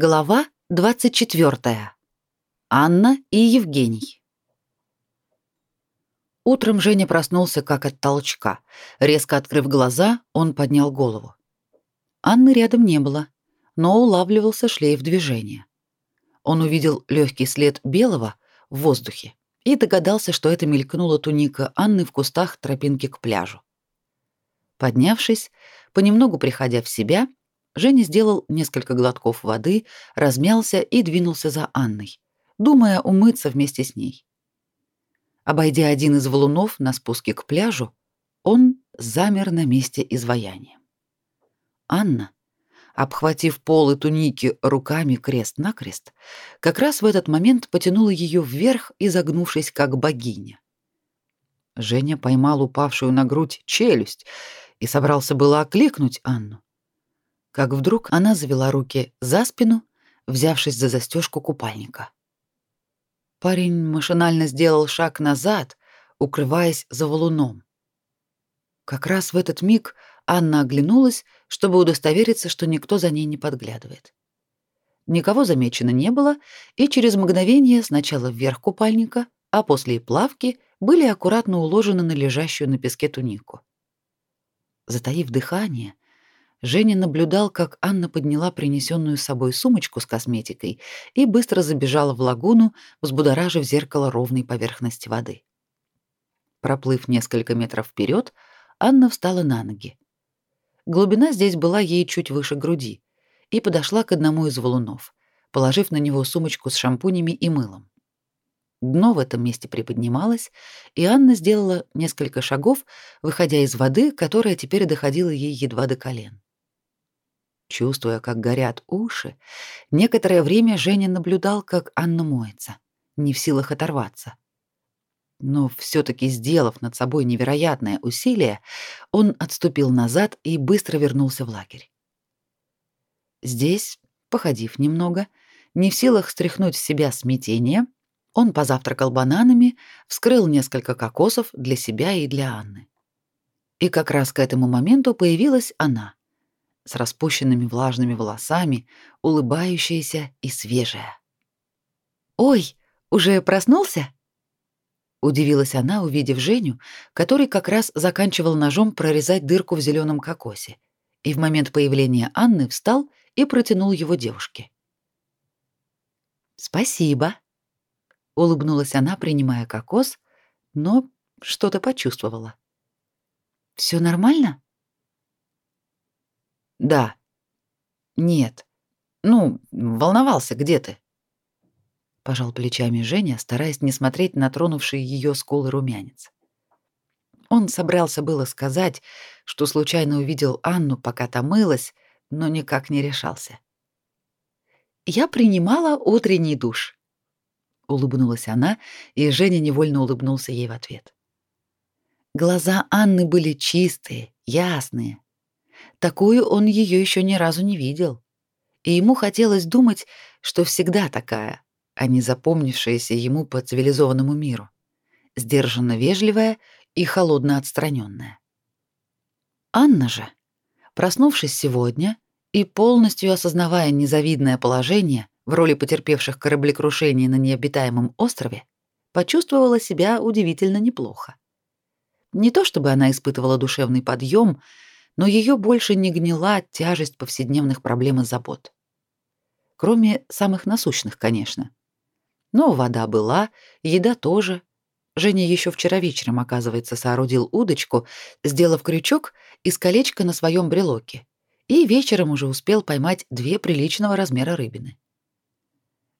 Глава 24. Анна и Евгений. Утром Женя проснулся как от толчка. Резко открыв глаза, он поднял голову. Анны рядом не было, но улавливался шлейф движения. Он увидел легкий след белого в воздухе и догадался, что это мелькнула туника Анны в кустах тропинки к пляжу. Поднявшись, понемногу приходя в себя, Женя сделал несколько глотков воды, размялся и двинулся за Анной, думая умыться вместе с ней. Обойдя один из валунов на спуске к пляжу, он замер на месте изваяния. Анна, обхватив полы туники руками крест-накрест, как раз в этот момент потянула ее вверх, изогнувшись как богиня. Женя поймал упавшую на грудь челюсть и собрался было окликнуть Анну как вдруг она завела руки за спину, взявшись за застежку купальника. Парень машинально сделал шаг назад, укрываясь за валуном. Как раз в этот миг Анна оглянулась, чтобы удостовериться, что никто за ней не подглядывает. Никого замечено не было, и через мгновение сначала вверх купальника, а после и плавки были аккуратно уложены на лежащую на песке тунику. Затаив дыхание, Женя наблюдал, как Анна подняла принесенную с собой сумочку с косметикой и быстро забежала в лагуну, взбудоражив зеркало ровной поверхности воды. Проплыв несколько метров вперед, Анна встала на ноги. Глубина здесь была ей чуть выше груди, и подошла к одному из валунов, положив на него сумочку с шампунями и мылом. Дно в этом месте приподнималось, и Анна сделала несколько шагов, выходя из воды, которая теперь доходила ей едва до колен. Чувствуя, как горят уши, некоторое время Женя наблюдал, как Анна моется, не в силах оторваться. Но все таки сделав над собой невероятное усилие, он отступил назад и быстро вернулся в лагерь. Здесь, походив немного, не в силах стряхнуть с себя смятение, он позавтракал бананами, вскрыл несколько кокосов для себя и для Анны. И как раз к этому моменту появилась она, с распущенными влажными волосами, улыбающаяся и свежая. «Ой, уже проснулся?» Удивилась она, увидев Женю, который как раз заканчивал ножом прорезать дырку в зеленом кокосе, и в момент появления Анны встал и протянул его девушке. «Спасибо», — улыбнулась она, принимая кокос, но что-то почувствовала. «Все нормально?» Да. Нет. Ну, волновался, где ты? Пожал плечами Женя, стараясь не смотреть на тронувший ее скулы румянец. Он собрался было сказать, что случайно увидел Анну, пока та мылась, но никак не решался. Я принимала утренний душ. Улыбнулась она, и Женя невольно улыбнулся ей в ответ. Глаза Анны были чистые, ясные, Такую он ее еще ни разу не видел. И ему хотелось думать, что всегда такая, а не запомнившаяся ему по цивилизованному миру. Сдержанно вежливая и холодно отстраненная. Анна же, проснувшись сегодня и полностью осознавая незавидное положение в роли потерпевших кораблекрушение на необитаемом острове, почувствовала себя удивительно неплохо. Не то чтобы она испытывала душевный подъем, но ее больше не гнила тяжесть повседневных проблем и забот. Кроме самых насущных, конечно. Но вода была, еда тоже. Женя еще вчера вечером, оказывается, соорудил удочку, сделав крючок из колечка на своем брелоке, и вечером уже успел поймать две приличного размера рыбины.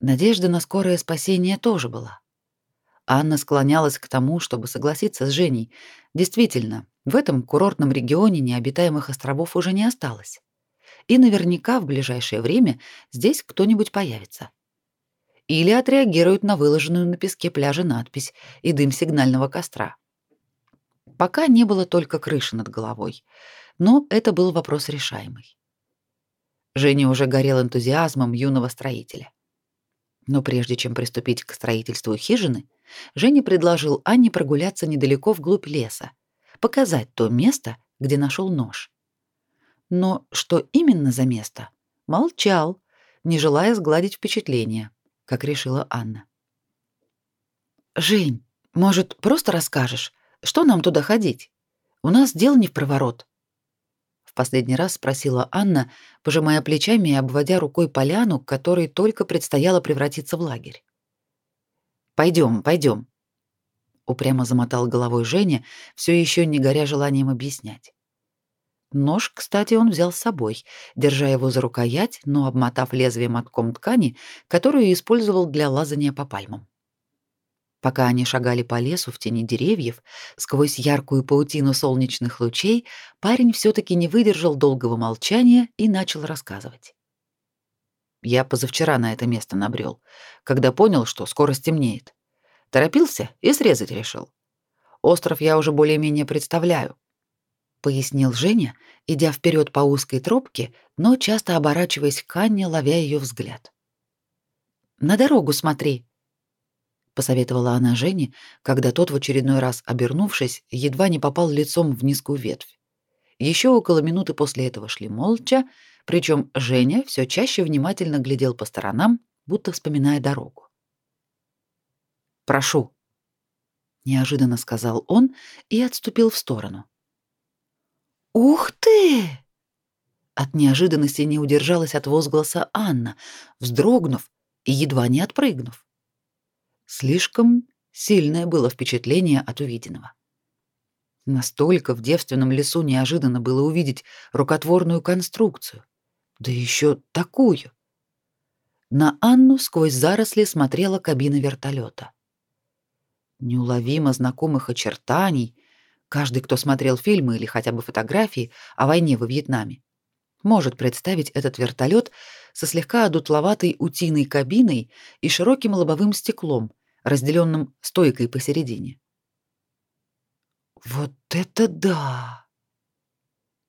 Надежда на скорое спасение тоже была. Анна склонялась к тому, чтобы согласиться с Женей. Действительно, в этом курортном регионе необитаемых островов уже не осталось. И наверняка в ближайшее время здесь кто-нибудь появится. Или отреагируют на выложенную на песке пляжа надпись и дым сигнального костра. Пока не было только крыши над головой, но это был вопрос решаемый. Женя уже горел энтузиазмом юного строителя. Но прежде чем приступить к строительству хижины, Женя предложил Анне прогуляться недалеко вглубь леса, показать то место, где нашел нож. Но что именно за место? Молчал, не желая сгладить впечатление, как решила Анна. «Жень, может, просто расскажешь, что нам туда ходить? У нас дел не в проворот». В последний раз спросила Анна, пожимая плечами и обводя рукой поляну, которой только предстояло превратиться в лагерь. Пойдем, пойдем. Упрямо замотал головой Женя, все еще не горя желанием объяснять. Нож, кстати, он взял с собой, держа его за рукоять, но обмотав лезвием мотком ткани, которую использовал для лазания по пальмам. Пока они шагали по лесу в тени деревьев, сквозь яркую паутину солнечных лучей, парень все таки не выдержал долгого молчания и начал рассказывать. Я позавчера на это место набрел, когда понял, что скоро стемнеет. Торопился и срезать решил. Остров я уже более-менее представляю, пояснил Женя, идя вперед по узкой тропке, но часто оборачиваясь к Анне, ловя ее взгляд. На дорогу смотри, посоветовала она Жене, когда тот в очередной раз, обернувшись, едва не попал лицом в низкую ветвь. Еще около минуты после этого шли молча, причем Женя все чаще внимательно глядел по сторонам, будто вспоминая дорогу. «Прошу», — неожиданно сказал он и отступил в сторону. «Ух ты!» От неожиданности не удержалась от возгласа Анна, вздрогнув и едва не отпрыгнув. Слишком сильное было впечатление от увиденного. Настолько в девственном лесу неожиданно было увидеть рукотворную конструкцию, да еще такую. На Анну сквозь заросли смотрела кабина вертолета. Неуловимо знакомых очертаний, каждый, кто смотрел фильмы или хотя бы фотографии о войне во Вьетнаме, может представить этот вертолет со слегка одутловатой утиной кабиной и широким лобовым стеклом, разделенным стойкой посередине. Вот это да!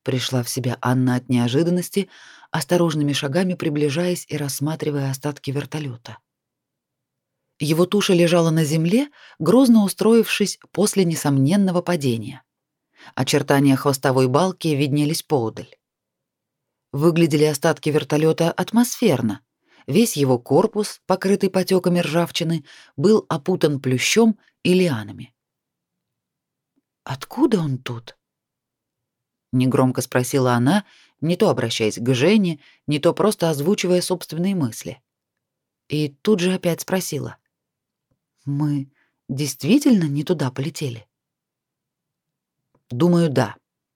Пришла в себя Анна от неожиданности, осторожными шагами приближаясь и рассматривая остатки вертолета. Его туша лежала на земле, грозно устроившись после несомненного падения. Очертания хвостовой балки виднелись поодаль. Выглядели остатки вертолета атмосферно, Весь его корпус, покрытый потеками ржавчины, был опутан плющом и лианами. «Откуда он тут?» Негромко спросила она, не то обращаясь к Жене, не то просто озвучивая собственные мысли. И тут же опять спросила. «Мы действительно не туда полетели?» «Думаю, да»,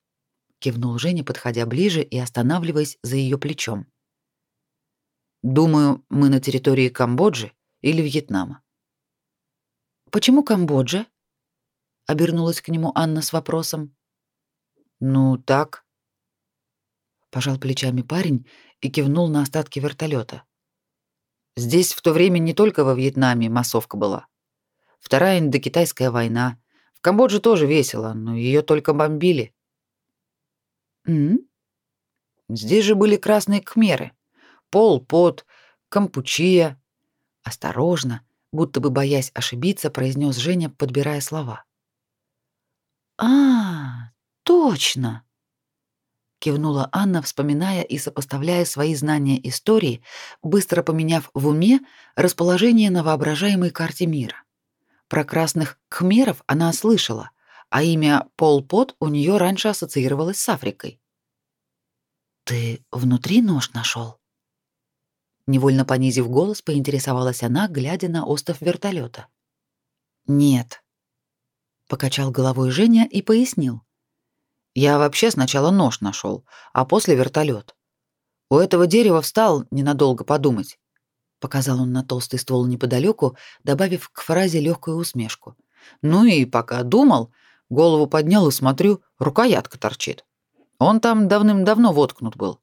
— кивнул Женя, подходя ближе и останавливаясь за ее плечом. Думаю, мы на территории Камбоджи или Вьетнама. Почему Камбоджа? Обернулась к нему Анна с вопросом. Ну, так. Пожал плечами парень и кивнул на остатки вертолета. Здесь в то время не только во Вьетнаме массовка была. Вторая индокитайская война. В Камбодже тоже весело, но ее только бомбили. М? Здесь же были красные кхмеры. Пол, пот, кампучия. Осторожно, будто бы боясь ошибиться, произнес Женя, подбирая слова. А, точно. кивнула Анна, вспоминая и сопоставляя свои знания истории, быстро поменяв в уме расположение на воображаемой карте мира. Про красных кхмеров она слышала, а имя Пол Пот у нее раньше ассоциировалось с Африкой. Ты внутри нож нашел? Невольно понизив голос, поинтересовалась она, глядя на остов вертолета. «Нет», — покачал головой Женя и пояснил. «Я вообще сначала нож нашел, а после вертолет. У этого дерева встал ненадолго подумать». Показал он на толстый ствол неподалеку, добавив к фразе легкую усмешку. «Ну и пока думал, голову поднял и смотрю, рукоятка торчит. Он там давным-давно воткнут был.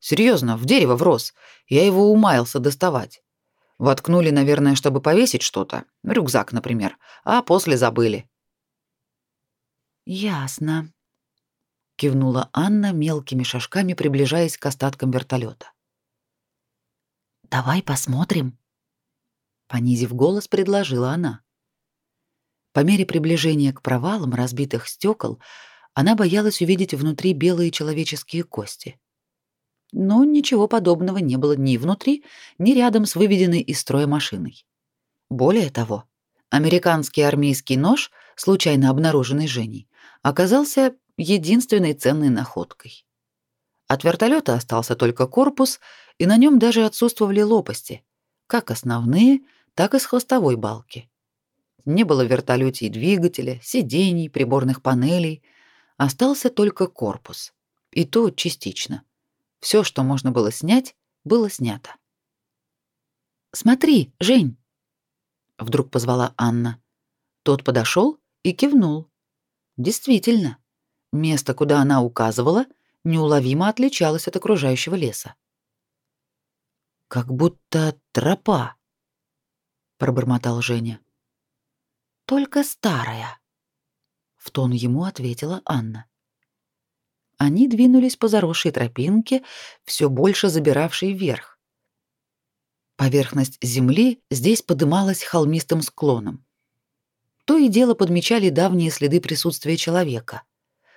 Серьезно, в дерево врос. Я его умаялся доставать. Воткнули, наверное, чтобы повесить что-то, рюкзак, например, а после забыли. Ясно, кивнула Анна мелкими шажками, приближаясь к остаткам вертолета. Давай посмотрим, понизив голос, предложила она. По мере приближения к провалам разбитых стекол, она боялась увидеть внутри белые человеческие кости. но ничего подобного не было ни внутри, ни рядом с выведенной из строя машиной. Более того, американский армейский нож, случайно обнаруженный Женей, оказался единственной ценной находкой. От вертолета остался только корпус, и на нем даже отсутствовали лопасти, как основные, так и с хвостовой балки. Не было в вертолете и двигателя, сидений, приборных панелей, остался только корпус, и то частично. Все, что можно было снять, было снято. «Смотри, Жень!» — вдруг позвала Анна. Тот подошел и кивнул. Действительно, место, куда она указывала, неуловимо отличалось от окружающего леса. «Как будто тропа», — пробормотал Женя. «Только старая», — в тон ему ответила Анна. Они двинулись по заросшей тропинке, все больше забиравшей вверх. Поверхность земли здесь подымалась холмистым склоном. То и дело подмечали давние следы присутствия человека,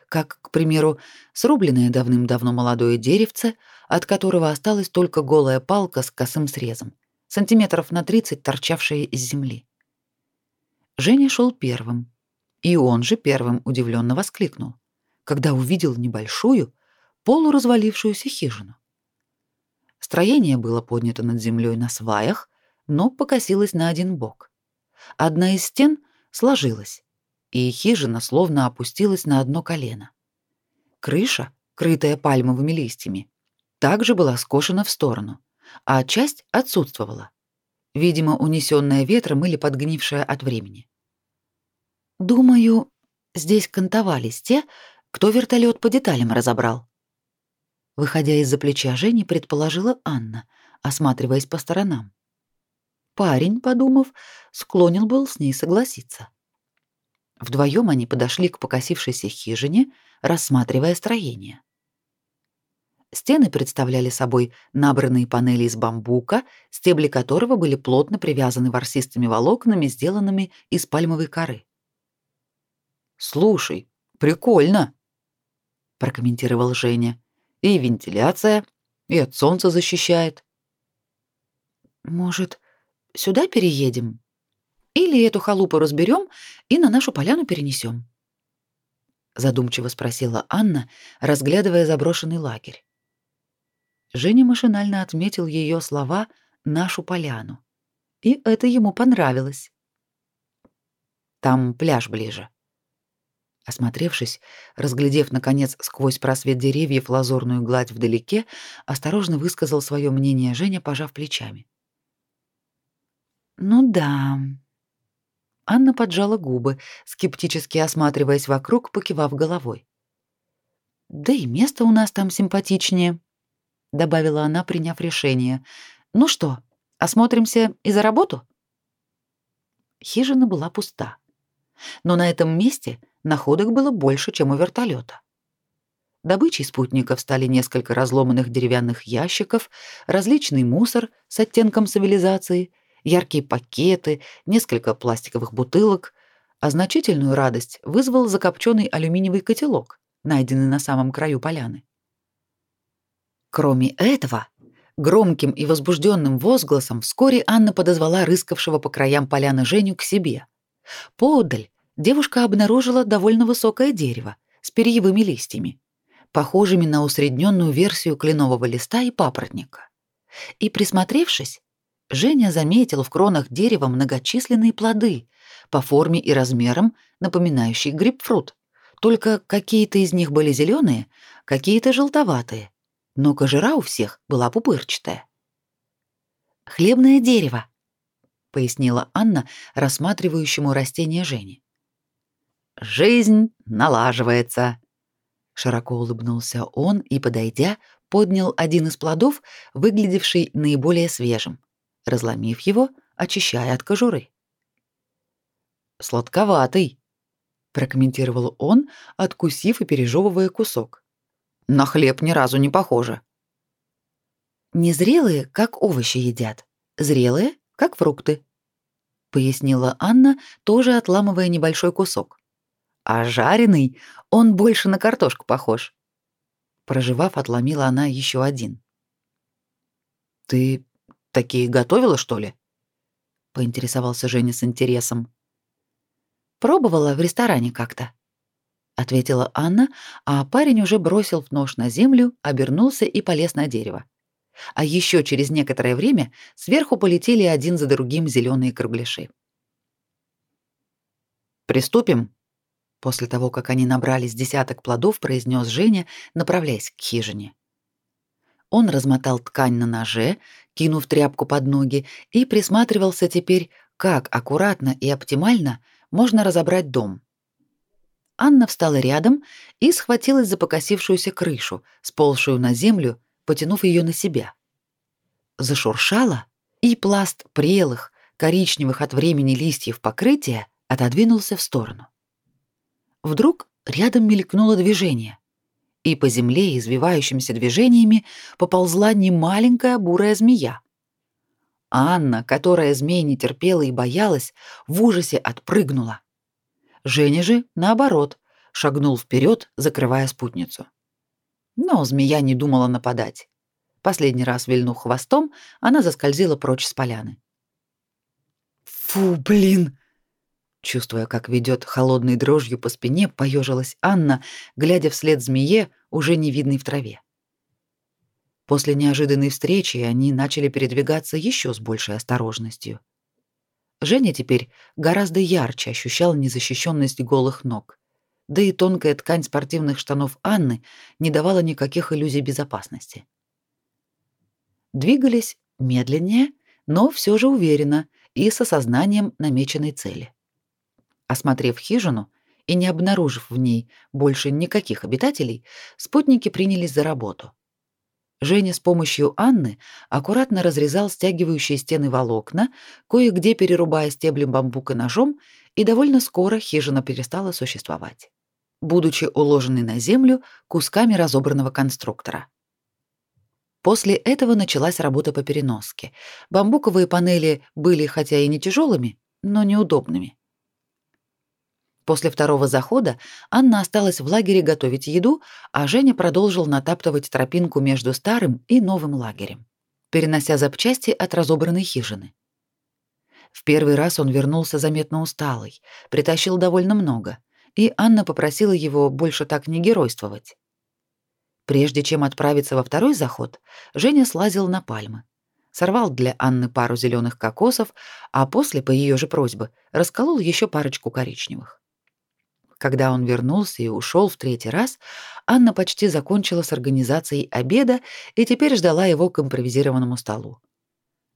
как, к примеру, срубленное давным-давно молодое деревце, от которого осталась только голая палка с косым срезом, сантиметров на 30 торчавшая из земли. Женя шел первым, и он же первым удивленно воскликнул когда увидел небольшую, полуразвалившуюся хижину. Строение было поднято над землей на сваях, но покосилось на один бок. Одна из стен сложилась, и хижина словно опустилась на одно колено. Крыша, крытая пальмовыми листьями, также была скошена в сторону, а часть отсутствовала, видимо, унесенная ветром или подгнившая от времени. Думаю, здесь кантовались те, кто вертолет по деталям разобрал? Выходя из-за плеча Жени, предположила Анна, осматриваясь по сторонам. Парень, подумав, склонен был с ней согласиться. Вдвоем они подошли к покосившейся хижине, рассматривая строение. Стены представляли собой набранные панели из бамбука, стебли которого были плотно привязаны ворсистыми волокнами, сделанными из пальмовой коры. «Слушай, прикольно!» прокомментировал Женя. И вентиляция, и от солнца защищает. Может, сюда переедем? Или эту халупу разберем и на нашу поляну перенесем? Задумчиво спросила Анна, разглядывая заброшенный лагерь. Женя машинально отметил ее слова «нашу поляну», и это ему понравилось. Там пляж ближе. Осмотревшись, разглядев, наконец, сквозь просвет деревьев лазурную гладь вдалеке, осторожно высказал свое мнение Женя, пожав плечами. «Ну да». Анна поджала губы, скептически осматриваясь вокруг, покивав головой. «Да и место у нас там симпатичнее», — добавила она, приняв решение. «Ну что, осмотримся и за работу?» Хижина была пуста. Но на этом месте находок было больше, чем у вертолета. Добычей спутников стали несколько разломанных деревянных ящиков, различный мусор с оттенком цивилизации, яркие пакеты, несколько пластиковых бутылок, а значительную радость вызвал закопченный алюминиевый котелок, найденный на самом краю поляны. Кроме этого, громким и возбужденным возгласом вскоре Анна подозвала рыскавшего по краям поляны Женю к себе. Поодаль девушка обнаружила довольно высокое дерево с перьевыми листьями, похожими на усредненную версию кленового листа и папоротника. И присмотревшись, Женя заметил в кронах дерева многочисленные плоды, по форме и размерам напоминающие грейпфрут. Только какие-то из них были зеленые, какие-то желтоватые, но кожура у всех была пупырчатая. «Хлебное дерево», — пояснила Анна, рассматривающему растение Жени. Жизнь налаживается. Широко улыбнулся он и, подойдя, поднял один из плодов, выглядевший наиболее свежим, разломив его, очищая от кожуры. Сладковатый, прокомментировал он, откусив и пережевывая кусок. На хлеб ни разу не похоже. Незрелые, как овощи едят, зрелые, как фрукты, пояснила Анна, тоже отламывая небольшой кусок а жареный он больше на картошку похож. Проживав, отломила она еще один, Ты такие готовила, что ли? поинтересовался Женя с интересом. Пробовала в ресторане как-то, ответила Анна, а парень уже бросил нож на землю, обернулся и полез на дерево. А еще через некоторое время сверху полетели один за другим зеленые кругляши. Приступим, после того, как они набрались десяток плодов, произнес Женя, направляясь к хижине. Он размотал ткань на ноже, кинув тряпку под ноги, и присматривался теперь, как аккуратно и оптимально можно разобрать дом. Анна встала рядом и схватилась за покосившуюся крышу, сползшую на землю, потянув ее на себя. Зашуршала, и пласт прелых, коричневых от времени листьев покрытия отодвинулся в сторону. Вдруг рядом мелькнуло движение и по земле извивающимися движениями поползла немаленькая бурая змея. Анна, которая змей не терпела и боялась, в ужасе отпрыгнула. Женя же, наоборот, шагнул вперед, закрывая спутницу. Но змея не думала нападать. Последний раз вильнув хвостом, она заскользила прочь с поляны. «Фу, блин!» Чувствуя, как ведет холодной дрожью по спине, поежилась Анна, глядя вслед змее, уже не видной в траве. После неожиданной встречи они начали передвигаться еще с большей осторожностью. Женя теперь гораздо ярче ощущал незащищенность голых ног, да и тонкая ткань спортивных штанов Анны не давала никаких иллюзий безопасности. Двигались медленнее, но все же уверенно и с осознанием намеченной цели. Осмотрев хижину и не обнаружив в ней больше никаких обитателей, спутники принялись за работу. Женя с помощью Анны аккуратно разрезал стягивающие стены волокна, кое-где перерубая стебли бамбука ножом, и довольно скоро хижина перестала существовать, будучи уложенной на землю кусками разобранного конструктора. После этого началась работа по переноске. Бамбуковые панели были хотя и не тяжелыми, но неудобными. После второго захода Анна осталась в лагере готовить еду, а Женя продолжил натаптывать тропинку между старым и новым лагерем, перенося запчасти от разобранной хижины. В первый раз он вернулся заметно усталый, притащил довольно много, и Анна попросила его больше так не геройствовать. Прежде чем отправиться во второй заход, Женя слазил на пальмы, сорвал для Анны пару зеленых кокосов, а после, по ее же просьбе, расколол еще парочку коричневых. Когда он вернулся и ушел в третий раз, Анна почти закончила с организацией обеда и теперь ждала его к импровизированному столу.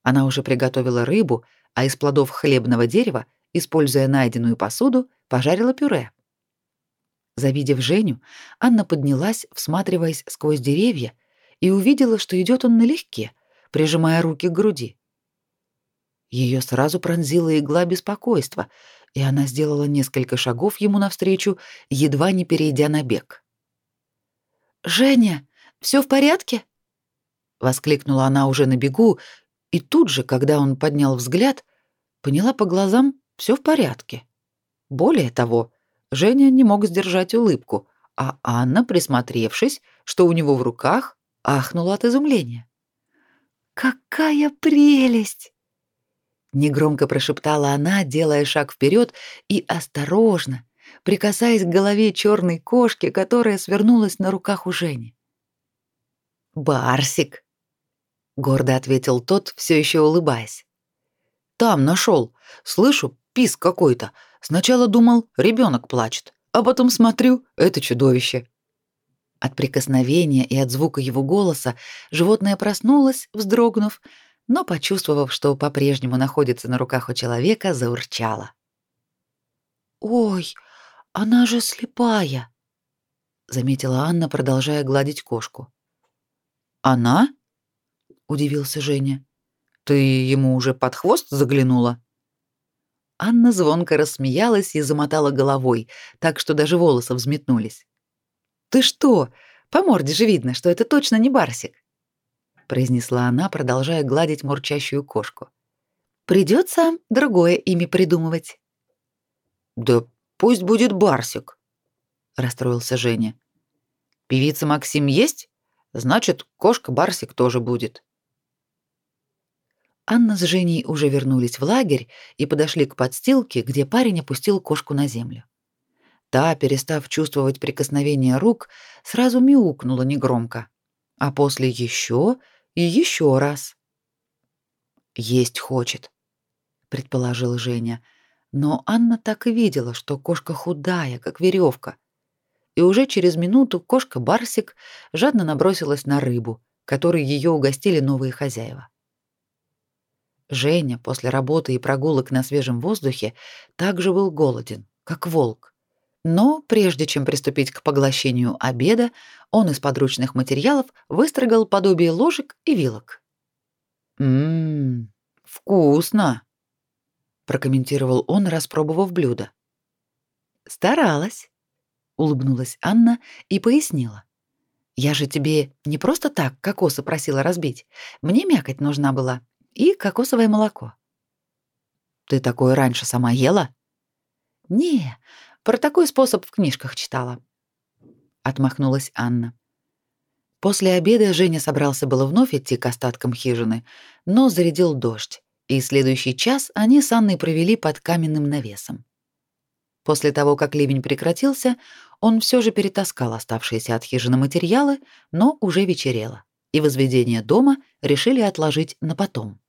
Она уже приготовила рыбу, а из плодов хлебного дерева, используя найденную посуду, пожарила пюре. Завидев Женю, Анна поднялась, всматриваясь сквозь деревья, и увидела, что идет он налегке, прижимая руки к груди. Ее сразу пронзила игла беспокойства — и она сделала несколько шагов ему навстречу, едва не перейдя на бег. «Женя, все в порядке?» — воскликнула она уже на бегу, и тут же, когда он поднял взгляд, поняла по глазам все в порядке. Более того, Женя не мог сдержать улыбку, а Анна, присмотревшись, что у него в руках, ахнула от изумления. «Какая прелесть!» Негромко прошептала она, делая шаг вперед и осторожно, прикасаясь к голове черной кошки, которая свернулась на руках у Жени. Барсик, гордо ответил тот, все еще улыбаясь. Там нашел. Слышу писк какой-то. Сначала думал, ребенок плачет, а потом смотрю, это чудовище. От прикосновения и от звука его голоса животное проснулось, вздрогнув, но, почувствовав, что по-прежнему находится на руках у человека, заурчала. «Ой, она же слепая!» — заметила Анна, продолжая гладить кошку. «Она?» — удивился Женя. «Ты ему уже под хвост заглянула?» Анна звонко рассмеялась и замотала головой, так что даже волосы взметнулись. «Ты что? По морде же видно, что это точно не Барсик произнесла она, продолжая гладить мурчащую кошку. Придется другое имя придумывать. Да пусть будет Барсик, расстроился Женя. Певица Максим есть? Значит, кошка Барсик тоже будет. Анна с Женей уже вернулись в лагерь и подошли к подстилке, где парень опустил кошку на землю. Та, перестав чувствовать прикосновение рук, сразу мяукнула негромко, а после еще и еще раз. «Есть хочет», — предположил Женя, но Анна так и видела, что кошка худая, как веревка. И уже через минуту кошка Барсик жадно набросилась на рыбу, которой ее угостили новые хозяева. Женя после работы и прогулок на свежем воздухе также был голоден, как волк. Но прежде чем приступить к поглощению обеда, он из подручных материалов выстрогал подобие ложек и вилок. «Ммм, вкусно!» — прокомментировал он, распробовав блюдо. «Старалась», — улыбнулась Анна и пояснила. «Я же тебе не просто так кокосы просила разбить. Мне мякоть нужна была и кокосовое молоко. Ты такое раньше сама ела? Не, про такой способ в книжках читала. Отмахнулась Анна. После обеда Женя собрался было вновь идти к остаткам хижины, но зарядил дождь, и следующий час они с Анной провели под каменным навесом. После того, как ливень прекратился, он все же перетаскал оставшиеся от хижины материалы, но уже вечерело, и возведение дома решили отложить на потом.